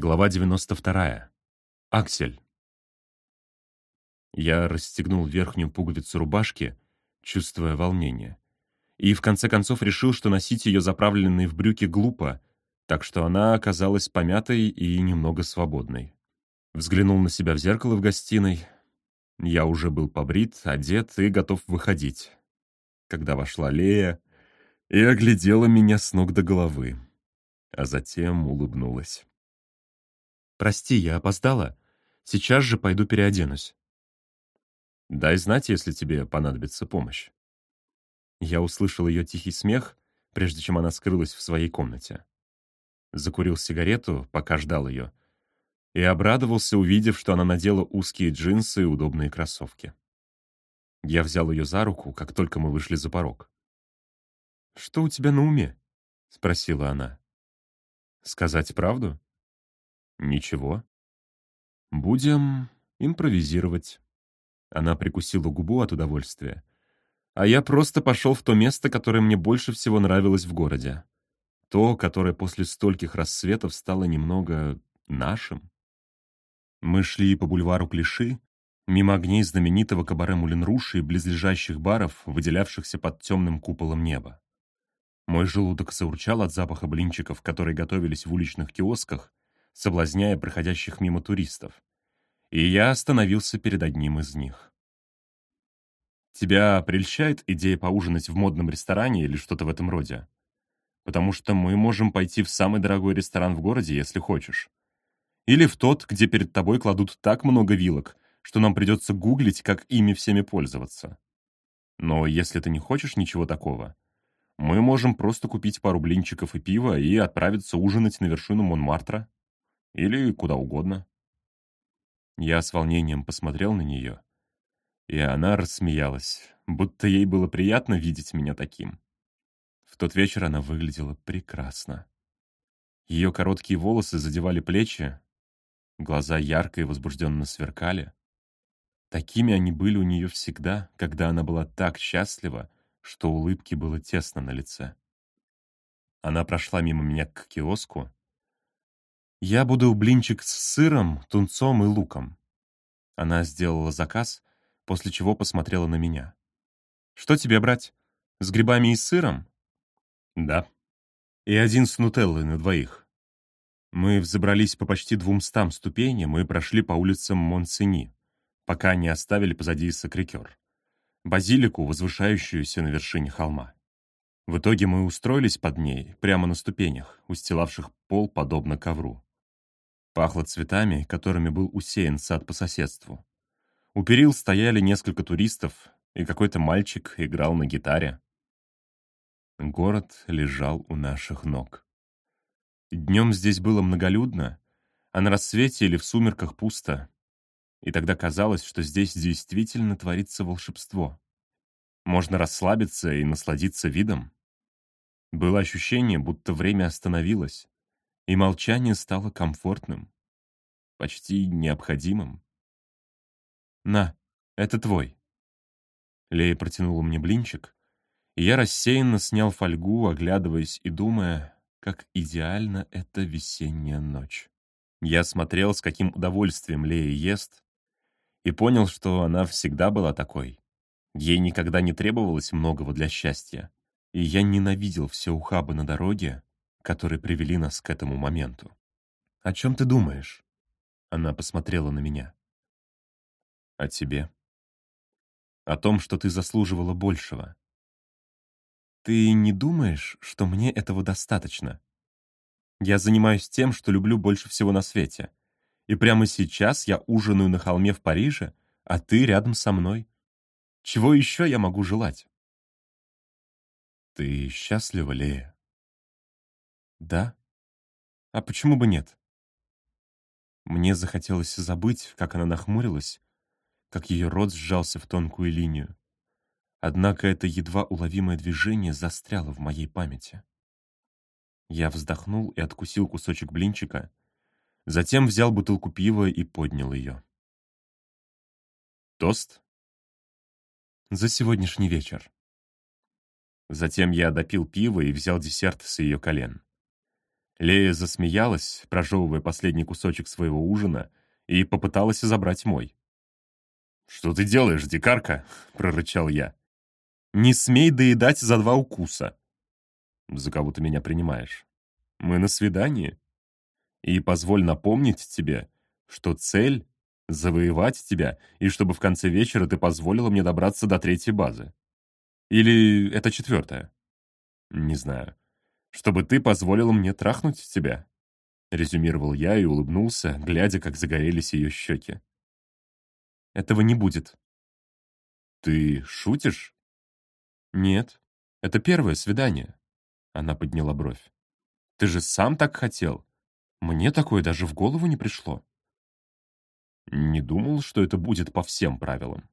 Глава 92. Аксель. Я расстегнул верхнюю пуговицу рубашки, чувствуя волнение. И в конце концов решил, что носить ее заправленной в брюки глупо, так что она оказалась помятой и немного свободной. Взглянул на себя в зеркало в гостиной. Я уже был побрит, одет и готов выходить. Когда вошла Лея и оглядела меня с ног до головы, а затем улыбнулась. «Прости, я опоздала. Сейчас же пойду переоденусь». «Дай знать, если тебе понадобится помощь». Я услышал ее тихий смех, прежде чем она скрылась в своей комнате. Закурил сигарету, пока ждал ее, и обрадовался, увидев, что она надела узкие джинсы и удобные кроссовки. Я взял ее за руку, как только мы вышли за порог. «Что у тебя на уме?» — спросила она. «Сказать правду?» «Ничего. Будем импровизировать». Она прикусила губу от удовольствия. А я просто пошел в то место, которое мне больше всего нравилось в городе. То, которое после стольких рассветов стало немного нашим. Мы шли по бульвару Клиши, мимо огней знаменитого кабаре Мулинруши и близлежащих баров, выделявшихся под темным куполом неба. Мой желудок заурчал от запаха блинчиков, которые готовились в уличных киосках, соблазняя проходящих мимо туристов. И я остановился перед одним из них. «Тебя прельщает идея поужинать в модном ресторане или что-то в этом роде? Потому что мы можем пойти в самый дорогой ресторан в городе, если хочешь. Или в тот, где перед тобой кладут так много вилок, что нам придется гуглить, как ими всеми пользоваться. Но если ты не хочешь ничего такого, мы можем просто купить пару блинчиков и пива и отправиться ужинать на вершину Монмартра. Или куда угодно. Я с волнением посмотрел на нее, и она рассмеялась, будто ей было приятно видеть меня таким. В тот вечер она выглядела прекрасно. Ее короткие волосы задевали плечи, глаза ярко и возбужденно сверкали. Такими они были у нее всегда, когда она была так счастлива, что улыбки было тесно на лице. Она прошла мимо меня к киоску, «Я буду блинчик с сыром, тунцом и луком». Она сделала заказ, после чего посмотрела на меня. «Что тебе брать? С грибами и сыром?» «Да». «И один с нутеллой на двоих». Мы взобрались по почти двумстам ступеням и прошли по улицам Монсени, пока не оставили позади Сакрикер, базилику, возвышающуюся на вершине холма. В итоге мы устроились под ней, прямо на ступенях, устилавших пол подобно ковру. Пахло цветами, которыми был усеян сад по соседству. У перил стояли несколько туристов, и какой-то мальчик играл на гитаре. Город лежал у наших ног. Днем здесь было многолюдно, а на рассвете или в сумерках пусто. И тогда казалось, что здесь действительно творится волшебство. Можно расслабиться и насладиться видом. Было ощущение, будто время остановилось, и молчание стало комфортным, почти необходимым. «На, это твой». Лея протянула мне блинчик, и я рассеянно снял фольгу, оглядываясь и думая, как идеально эта весенняя ночь. Я смотрел, с каким удовольствием Лея ест, и понял, что она всегда была такой. Ей никогда не требовалось многого для счастья, и я ненавидел все ухабы на дороге, которые привели нас к этому моменту. «О чем ты думаешь?» Она посмотрела на меня. «О тебе. О том, что ты заслуживала большего. Ты не думаешь, что мне этого достаточно? Я занимаюсь тем, что люблю больше всего на свете. И прямо сейчас я ужинаю на холме в Париже, а ты рядом со мной. Чего еще я могу желать?» «Ты счастлива, Лея?» Да? А почему бы нет? Мне захотелось забыть, как она нахмурилась, как ее рот сжался в тонкую линию. Однако это едва уловимое движение застряло в моей памяти. Я вздохнул и откусил кусочек блинчика, затем взял бутылку пива и поднял ее. Тост? За сегодняшний вечер. Затем я допил пиво и взял десерт с ее колен. Лея засмеялась, прожевывая последний кусочек своего ужина, и попыталась забрать мой. «Что ты делаешь, дикарка?» — прорычал я. «Не смей доедать за два укуса!» «За кого ты меня принимаешь? Мы на свидании. И позволь напомнить тебе, что цель — завоевать тебя, и чтобы в конце вечера ты позволила мне добраться до третьей базы. Или это четвертая? Не знаю. Чтобы ты позволила мне трахнуть тебя?» Резюмировал я и улыбнулся, глядя, как загорелись ее щеки. «Этого не будет». «Ты шутишь?» «Нет, это первое свидание». Она подняла бровь. «Ты же сам так хотел. Мне такое даже в голову не пришло». Не думал, что это будет по всем правилам.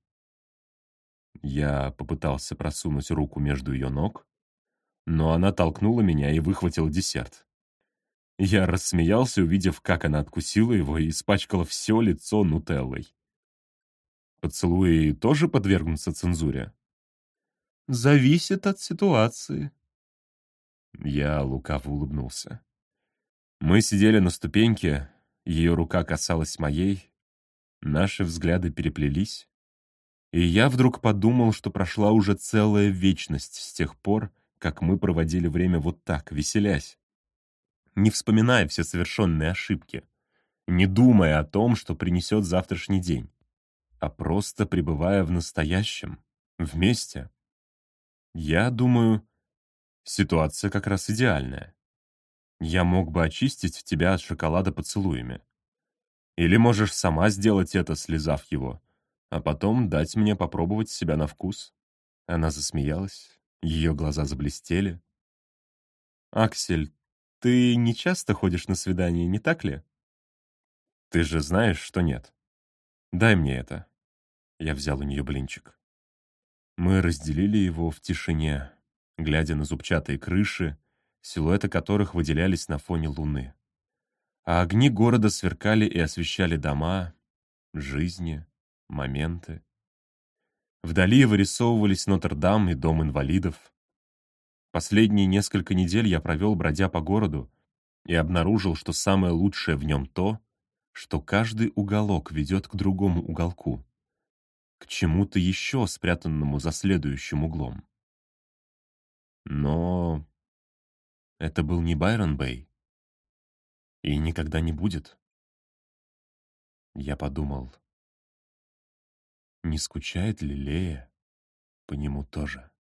Я попытался просунуть руку между ее ног, но она толкнула меня и выхватила десерт. Я рассмеялся, увидев, как она откусила его и испачкала все лицо нутеллой. Поцелуи тоже подвергнутся цензуре? Зависит от ситуации. Я лукаво улыбнулся. Мы сидели на ступеньке, ее рука касалась моей, наши взгляды переплелись, и я вдруг подумал, что прошла уже целая вечность с тех пор, как мы проводили время вот так, веселясь, не вспоминая все совершенные ошибки, не думая о том, что принесет завтрашний день, а просто пребывая в настоящем, вместе. Я думаю, ситуация как раз идеальная. Я мог бы очистить тебя от шоколада поцелуями. Или можешь сама сделать это, слезав его, а потом дать мне попробовать себя на вкус. Она засмеялась, ее глаза заблестели. «Аксель, ты не часто ходишь на свидания, не так ли?» «Ты же знаешь, что нет. Дай мне это». Я взял у нее блинчик. Мы разделили его в тишине, глядя на зубчатые крыши, силуэты которых выделялись на фоне луны. А огни города сверкали и освещали дома, жизни, моменты. Вдали вырисовывались Нотр-Дам и Дом инвалидов. Последние несколько недель я провел, бродя по городу, и обнаружил, что самое лучшее в нем то, что каждый уголок ведет к другому уголку, к чему-то еще спрятанному за следующим углом. Но это был не Байрон Бэй. И никогда не будет. Я подумал, не скучает ли Лея по нему тоже?